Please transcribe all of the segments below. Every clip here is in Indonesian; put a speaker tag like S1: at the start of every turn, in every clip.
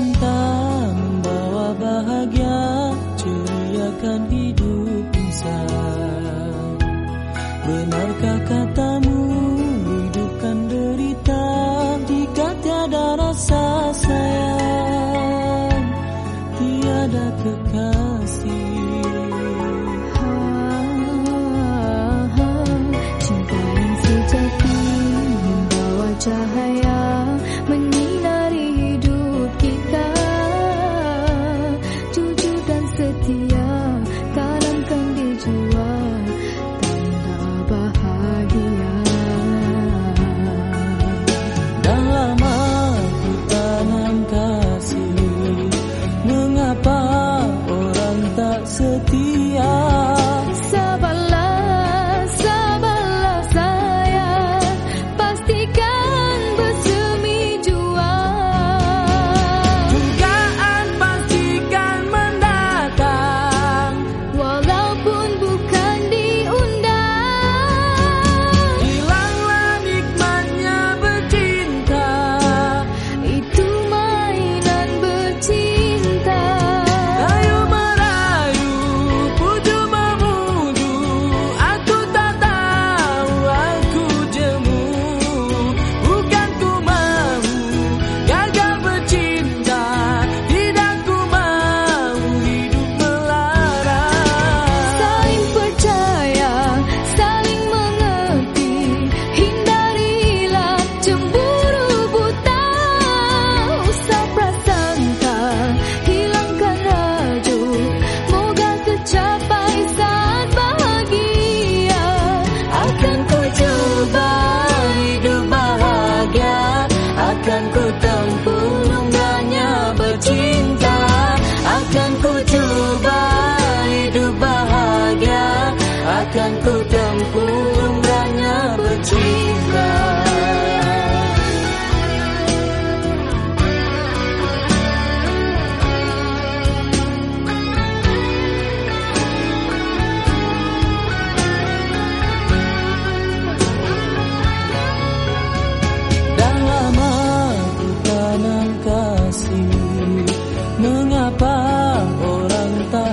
S1: cinta membawa bahagia Ceriakan hidup insan Benarkah katamu than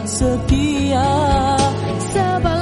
S1: setia
S2: sabar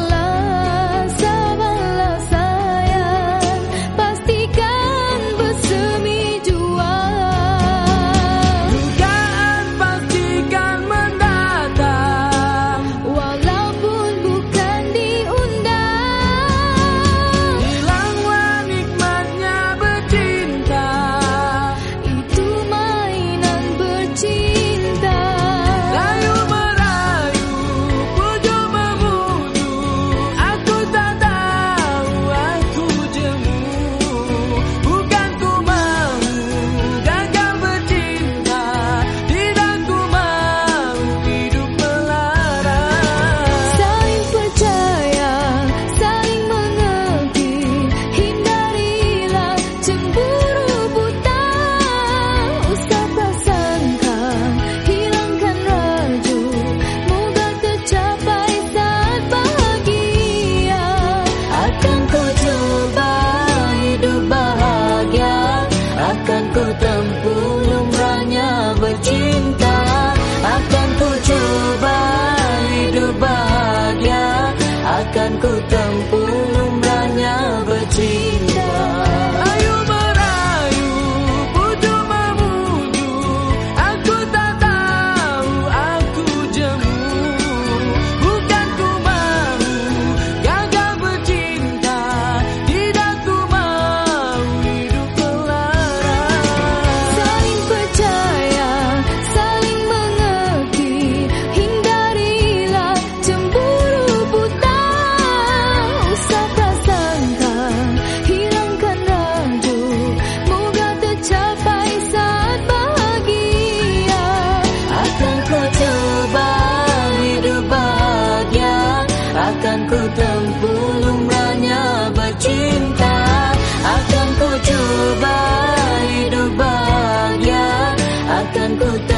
S1: Good.